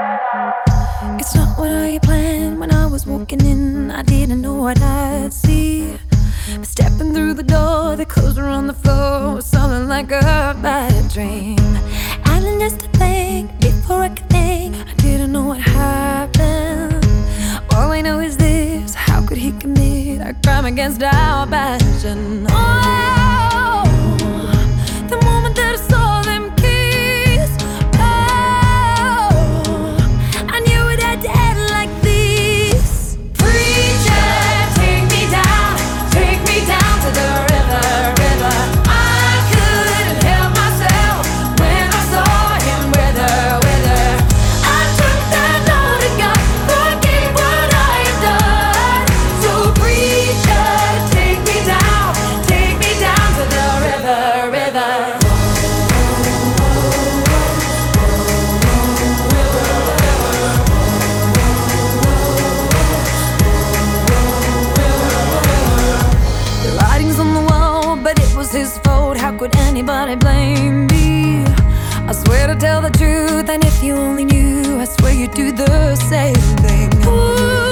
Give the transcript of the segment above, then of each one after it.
It's not what I planned when I was walking in. I didn't know what I'd see. But stepping through the door, the clothes were on the floor. Was something like a bad dream. I didn't just to think before I could think. I didn't know what happened. All I know is this: How could he commit a crime against our passion? Oh, could anybody blame me? I swear to tell the truth, and if you only knew, I swear you'd do the same thing. Ooh.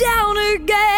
down again.